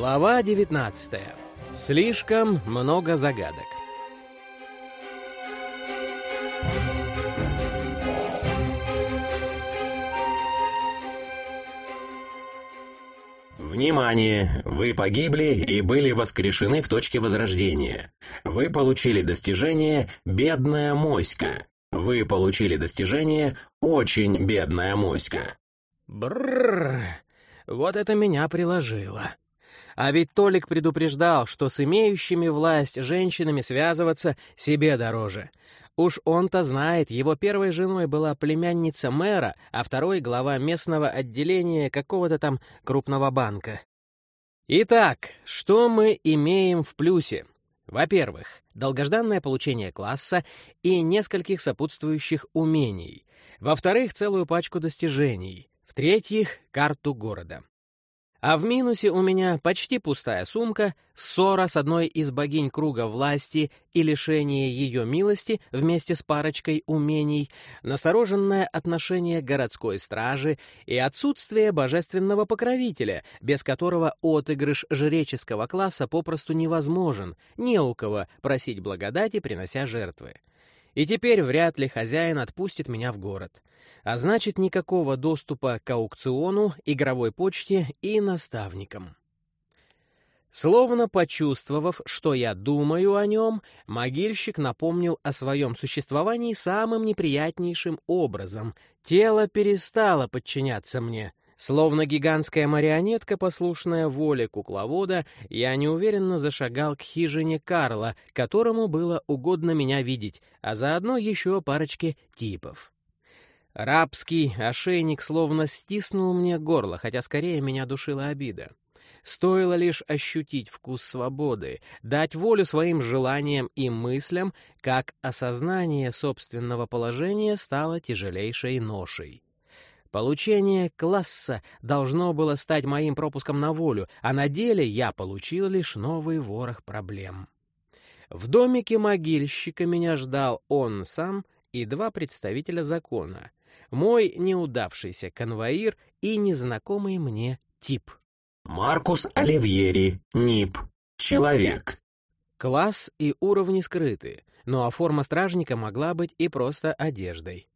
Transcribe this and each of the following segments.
Глава 19. Слишком много загадок. Внимание! Вы погибли и были воскрешены в точке возрождения. Вы получили достижение «Бедная моська». Вы получили достижение «Очень бедная моська». Бррр, вот это меня приложило. А ведь Толик предупреждал, что с имеющими власть женщинами связываться себе дороже. Уж он-то знает, его первой женой была племянница мэра, а второй — глава местного отделения какого-то там крупного банка. Итак, что мы имеем в плюсе? Во-первых, долгожданное получение класса и нескольких сопутствующих умений. Во-вторых, целую пачку достижений. В-третьих, карту города. А в минусе у меня почти пустая сумка, ссора с одной из богинь круга власти и лишение ее милости вместе с парочкой умений, настороженное отношение городской стражи и отсутствие божественного покровителя, без которого отыгрыш жреческого класса попросту невозможен, не у кого просить благодати, принося жертвы. И теперь вряд ли хозяин отпустит меня в город а значит никакого доступа к аукциону, игровой почте и наставникам. Словно почувствовав, что я думаю о нем, могильщик напомнил о своем существовании самым неприятнейшим образом. Тело перестало подчиняться мне. Словно гигантская марионетка, послушная воле кукловода, я неуверенно зашагал к хижине Карла, которому было угодно меня видеть, а заодно еще парочке типов. Рабский ошейник словно стиснул мне горло, хотя скорее меня душила обида. Стоило лишь ощутить вкус свободы, дать волю своим желаниям и мыслям, как осознание собственного положения стало тяжелейшей ношей. Получение класса должно было стать моим пропуском на волю, а на деле я получил лишь новый ворох проблем. В домике могильщика меня ждал он сам и два представителя закона — мой неудавшийся конвоир и незнакомый мне тип. Маркус Оливьери, НИП. Человек. Класс и уровни скрыты, ну а форма стражника могла быть и просто одеждой.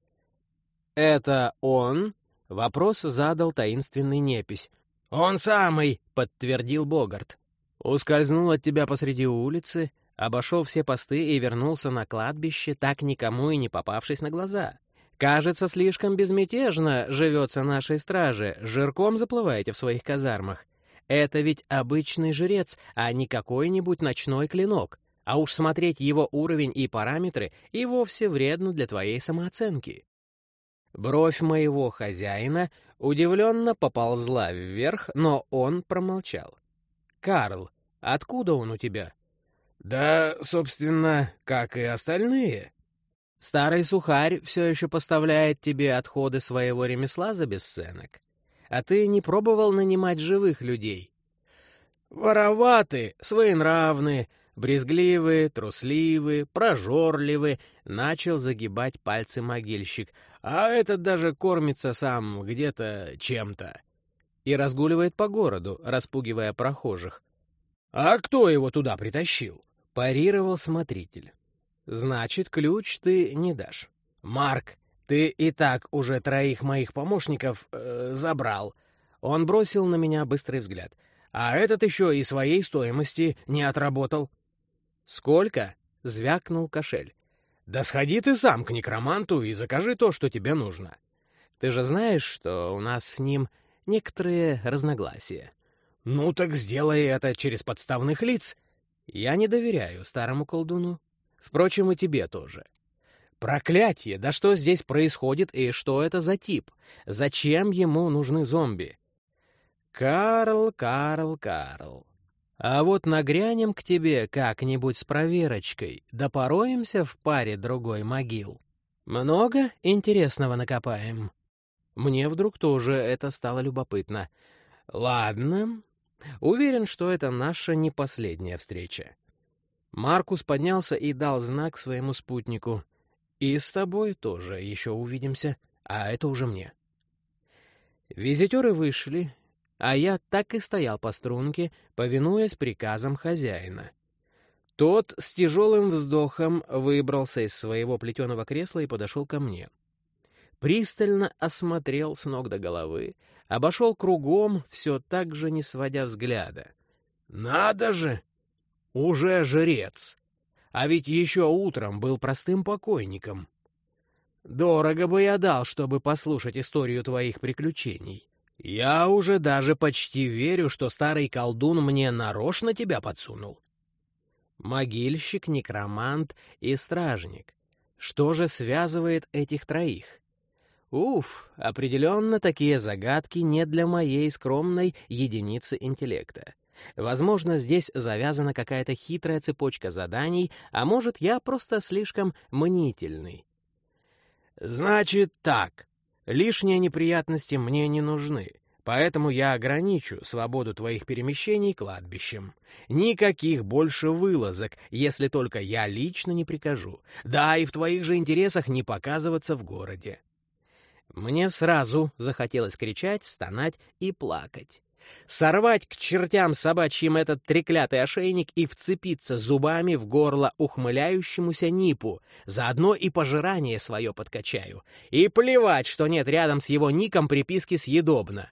«Это он?» — вопрос задал таинственный непись. «Он самый!» — подтвердил Богарт. Ускользнул от тебя посреди улицы, обошел все посты и вернулся на кладбище, так никому и не попавшись на глаза. Кажется, слишком безмятежно живется нашей страже, жирком заплываете в своих казармах. Это ведь обычный жрец, а не какой-нибудь ночной клинок. А уж смотреть его уровень и параметры и вовсе вредно для твоей самооценки. Бровь моего хозяина удивленно поползла вверх, но он промолчал. «Карл, откуда он у тебя?» «Да, собственно, как и остальные», Старый сухарь все еще поставляет тебе отходы своего ремесла за бесценок. А ты не пробовал нанимать живых людей? Вороваты, своенравные, брезгливые, трусливые, прожорливые, начал загибать пальцы могильщик, а этот даже кормится сам где-то чем-то. И разгуливает по городу, распугивая прохожих. «А кто его туда притащил?» — парировал смотритель. Значит, ключ ты не дашь. Марк, ты и так уже троих моих помощников э, забрал. Он бросил на меня быстрый взгляд. А этот еще и своей стоимости не отработал. Сколько? Звякнул кошель. Да сходи ты сам к некроманту и закажи то, что тебе нужно. Ты же знаешь, что у нас с ним некоторые разногласия. Ну так сделай это через подставных лиц. Я не доверяю старому колдуну. Впрочем, и тебе тоже. Проклятие! Да что здесь происходит и что это за тип? Зачем ему нужны зомби? Карл, Карл, Карл. А вот нагрянем к тебе как-нибудь с проверочкой, да пороемся в паре другой могил. Много интересного накопаем. Мне вдруг тоже это стало любопытно. Ладно. Уверен, что это наша не последняя встреча. Маркус поднялся и дал знак своему спутнику. «И с тобой тоже еще увидимся, а это уже мне». Визитеры вышли. а я так и стоял по струнке, повинуясь приказам хозяина. Тот с тяжелым вздохом выбрался из своего плетеного кресла и подошел ко мне. Пристально осмотрел с ног до головы, обошел кругом, все так же не сводя взгляда. «Надо же! Уже жрец! А ведь еще утром был простым покойником. Дорого бы я дал, чтобы послушать историю твоих приключений. Я уже даже почти верю, что старый колдун мне нарочно тебя подсунул. Могильщик, некромант и стражник. Что же связывает этих троих? Уф, определенно такие загадки не для моей скромной единицы интеллекта. Возможно, здесь завязана какая-то хитрая цепочка заданий, а может, я просто слишком мнительный. «Значит так. Лишние неприятности мне не нужны. Поэтому я ограничу свободу твоих перемещений кладбищем. Никаких больше вылазок, если только я лично не прикажу. Да, и в твоих же интересах не показываться в городе. Мне сразу захотелось кричать, стонать и плакать. Сорвать к чертям собачьим этот треклятый ошейник и вцепиться зубами в горло ухмыляющемуся Нипу, заодно и пожирание свое подкачаю. И плевать, что нет рядом с его ником приписки «съедобно».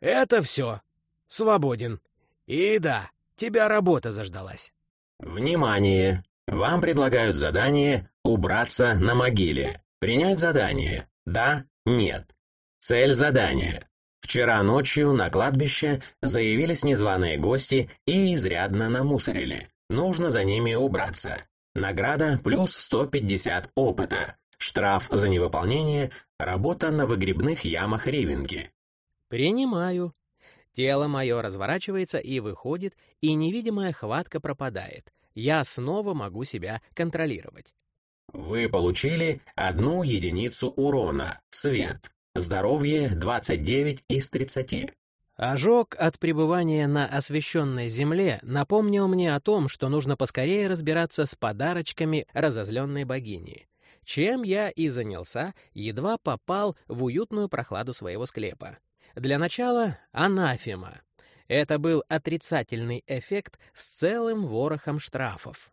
Это все. Свободен. И да, тебя работа заждалась. Внимание! Вам предлагают задание «Убраться на могиле». Принять задание. Да, нет. Цель задания. Вчера ночью на кладбище заявились незваные гости и изрядно намусорили. Нужно за ними убраться. Награда плюс 150 опыта. Штраф за невыполнение – работа на выгребных ямах Ривенги. Принимаю. Тело мое разворачивается и выходит, и невидимая хватка пропадает. Я снова могу себя контролировать. Вы получили одну единицу урона, свет. Здоровье 29 из 30. Ожог от пребывания на освещенной земле напомнил мне о том, что нужно поскорее разбираться с подарочками разозленной богини. Чем я и занялся, едва попал в уютную прохладу своего склепа. Для начала — анафема. Это был отрицательный эффект с целым ворохом штрафов.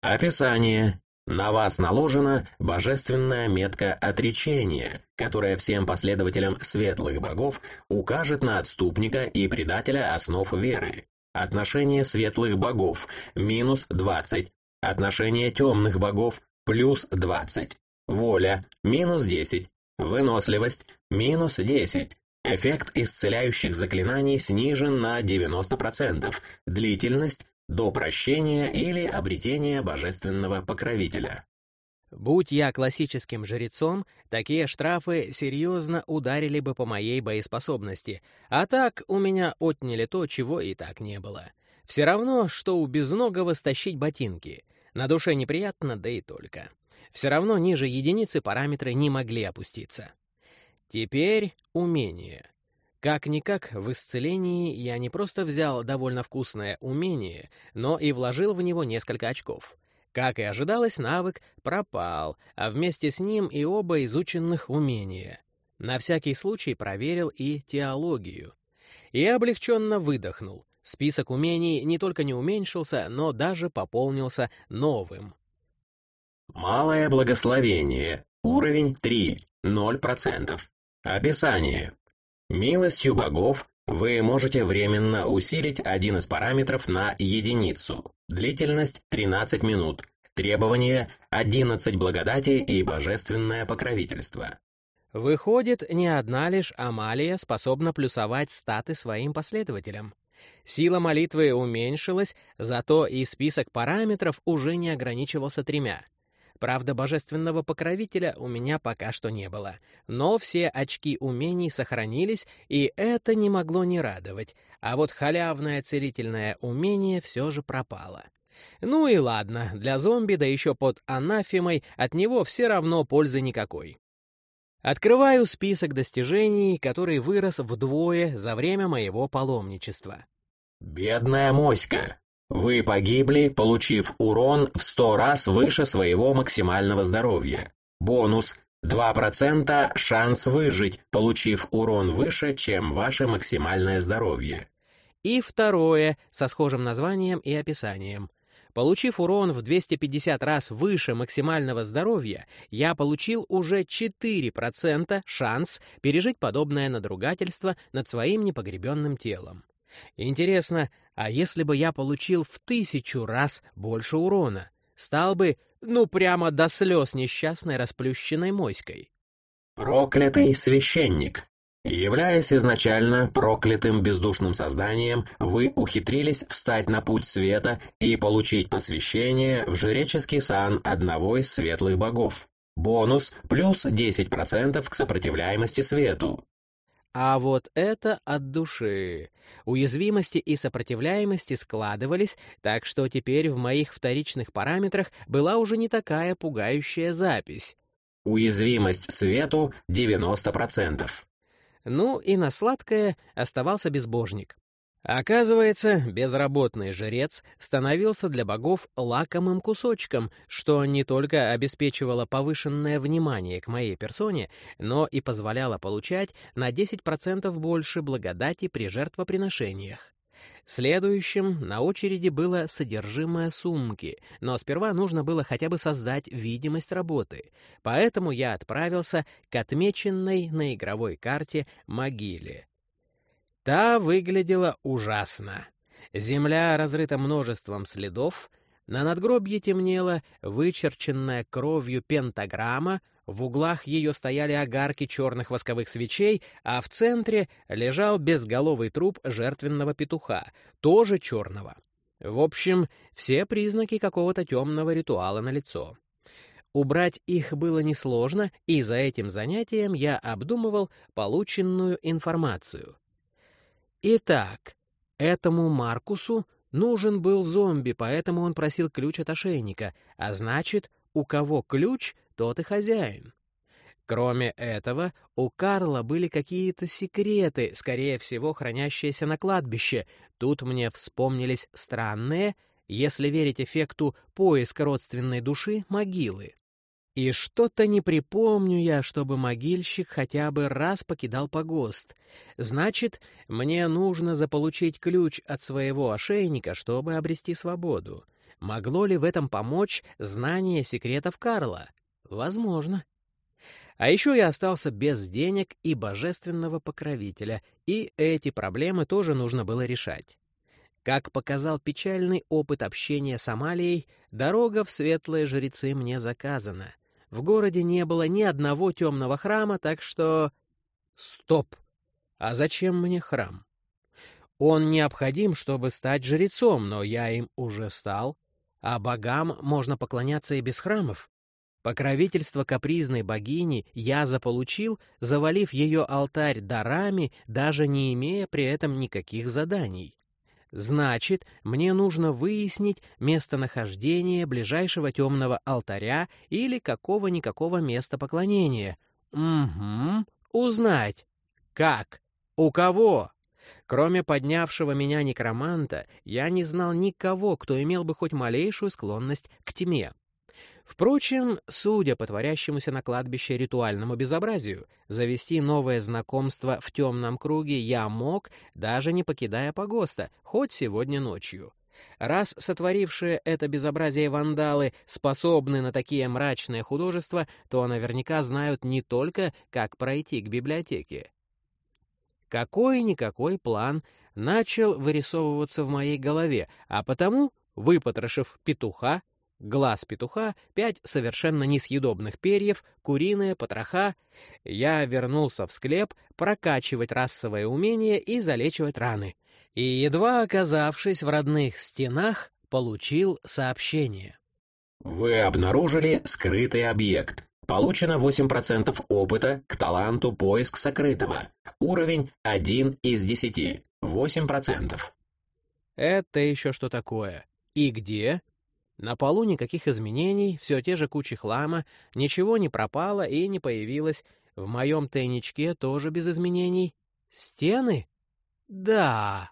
Описание. На вас наложена божественная метка отречения, которая всем последователям светлых богов укажет на отступника и предателя основ веры. Отношение светлых богов – минус 20. Отношение темных богов – плюс 20. Воля – минус 10. Выносливость – минус 10. Эффект исцеляющих заклинаний снижен на 90%, длительность до прощения или обретения божественного покровителя. Будь я классическим жрецом, такие штрафы серьезно ударили бы по моей боеспособности, а так у меня отняли то, чего и так не было. Все равно, что у безногого стащить ботинки. На душе неприятно, да и только. Все равно ниже единицы параметры не могли опуститься. Теперь умение. Как-никак, в исцелении я не просто взял довольно вкусное умение, но и вложил в него несколько очков. Как и ожидалось, навык пропал, а вместе с ним и оба изученных умения. На всякий случай проверил и теологию. И облегченно выдохнул. Список умений не только не уменьшился, но даже пополнился новым. Малое благословение. Уровень 3. 0%. Описание. Милостью богов вы можете временно усилить один из параметров на единицу. Длительность 13 минут. Требование 11 благодати и божественное покровительство. Выходит, не одна лишь Амалия способна плюсовать статы своим последователям. Сила молитвы уменьшилась, зато и список параметров уже не ограничивался тремя. Правда, божественного покровителя у меня пока что не было. Но все очки умений сохранились, и это не могло не радовать. А вот халявное целительное умение все же пропало. Ну и ладно, для зомби, да еще под анафемой, от него все равно пользы никакой. Открываю список достижений, который вырос вдвое за время моего паломничества. «Бедная моська! Вы погибли, получив урон в 100 раз выше своего максимального здоровья. Бонус 2% шанс выжить, получив урон выше, чем ваше максимальное здоровье. И второе, со схожим названием и описанием. Получив урон в 250 раз выше максимального здоровья, я получил уже 4% шанс пережить подобное надругательство над своим непогребенным телом. Интересно, а если бы я получил в тысячу раз больше урона, стал бы, ну, прямо до слез несчастной расплющенной моськой? Проклятый священник. Являясь изначально проклятым бездушным созданием, вы ухитрились встать на путь света и получить посвящение в жреческий сан одного из светлых богов. Бонус плюс 10% к сопротивляемости свету. А вот это от души. Уязвимости и сопротивляемости складывались, так что теперь в моих вторичных параметрах была уже не такая пугающая запись. Уязвимость свету 90%. Ну и на сладкое оставался безбожник. Оказывается, безработный жрец становился для богов лакомым кусочком, что не только обеспечивало повышенное внимание к моей персоне, но и позволяло получать на 10% больше благодати при жертвоприношениях. Следующим на очереди было содержимое сумки, но сперва нужно было хотя бы создать видимость работы, поэтому я отправился к отмеченной на игровой карте могиле. Та выглядела ужасно. Земля разрыта множеством следов, на надгробье темнела вычерченная кровью пентаграмма, в углах ее стояли огарки черных восковых свечей, а в центре лежал безголовый труп жертвенного петуха, тоже черного. В общем, все признаки какого-то темного ритуала на лицо. Убрать их было несложно, и за этим занятием я обдумывал полученную информацию. Итак, этому Маркусу нужен был зомби, поэтому он просил ключ от ошейника, а значит, у кого ключ, тот и хозяин. Кроме этого, у Карла были какие-то секреты, скорее всего, хранящиеся на кладбище. Тут мне вспомнились странные, если верить эффекту поиска родственной души, могилы. И что-то не припомню я, чтобы могильщик хотя бы раз покидал погост. Значит, мне нужно заполучить ключ от своего ошейника, чтобы обрести свободу. Могло ли в этом помочь знание секретов Карла? Возможно. А еще я остался без денег и божественного покровителя, и эти проблемы тоже нужно было решать. Как показал печальный опыт общения с Амалией, дорога в светлые жрецы мне заказана — в городе не было ни одного темного храма, так что... Стоп! А зачем мне храм? Он необходим, чтобы стать жрецом, но я им уже стал. А богам можно поклоняться и без храмов. Покровительство капризной богини я заполучил, завалив ее алтарь дарами, даже не имея при этом никаких заданий. Значит, мне нужно выяснить местонахождение ближайшего темного алтаря или какого-никакого места поклонения. Угу, узнать. Как? У кого? Кроме поднявшего меня некроманта, я не знал никого, кто имел бы хоть малейшую склонность к тьме. Впрочем, судя по творящемуся на кладбище ритуальному безобразию, завести новое знакомство в темном круге я мог, даже не покидая погоста, хоть сегодня ночью. Раз сотворившие это безобразие вандалы способны на такие мрачные художества, то наверняка знают не только, как пройти к библиотеке. Какой-никакой план начал вырисовываться в моей голове, а потому, выпотрошив петуха, глаз петуха, пять совершенно несъедобных перьев, куриные, потроха. Я вернулся в склеп прокачивать расовое умение и залечивать раны. И, едва оказавшись в родных стенах, получил сообщение. Вы обнаружили скрытый объект. Получено 8% опыта к таланту поиск сокрытого. Уровень 1 из 10. 8%. Это еще что такое? И где? На полу никаких изменений, все те же кучи хлама, ничего не пропало и не появилось. В моем тайничке тоже без изменений. Стены? Да.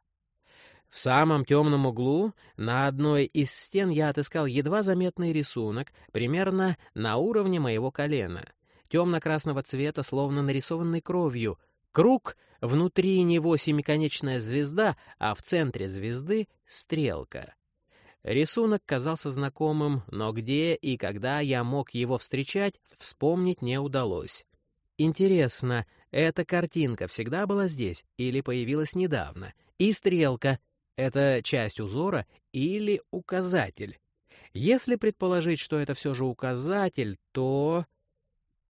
В самом темном углу на одной из стен я отыскал едва заметный рисунок, примерно на уровне моего колена. темно-красного цвета, словно нарисованный кровью. Круг, внутри него семиконечная звезда, а в центре звезды — стрелка. Рисунок казался знакомым, но где и когда я мог его встречать, вспомнить не удалось. Интересно, эта картинка всегда была здесь или появилась недавно? И стрелка — это часть узора или указатель? Если предположить, что это все же указатель, то...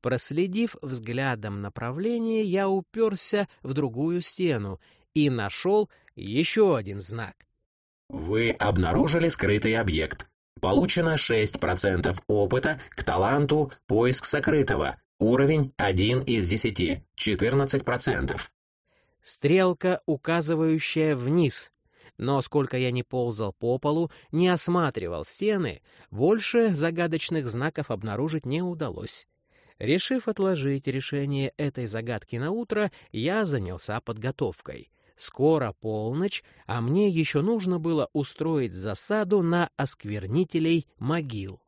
Проследив взглядом направление, я уперся в другую стену и нашел еще один знак. Вы обнаружили скрытый объект. Получено 6% опыта к таланту «Поиск сокрытого». Уровень 1 из 10, 14%. Стрелка, указывающая вниз. Но сколько я не ползал по полу, не осматривал стены, больше загадочных знаков обнаружить не удалось. Решив отложить решение этой загадки на утро, я занялся подготовкой. Скоро полночь, а мне еще нужно было устроить засаду на осквернителей могил.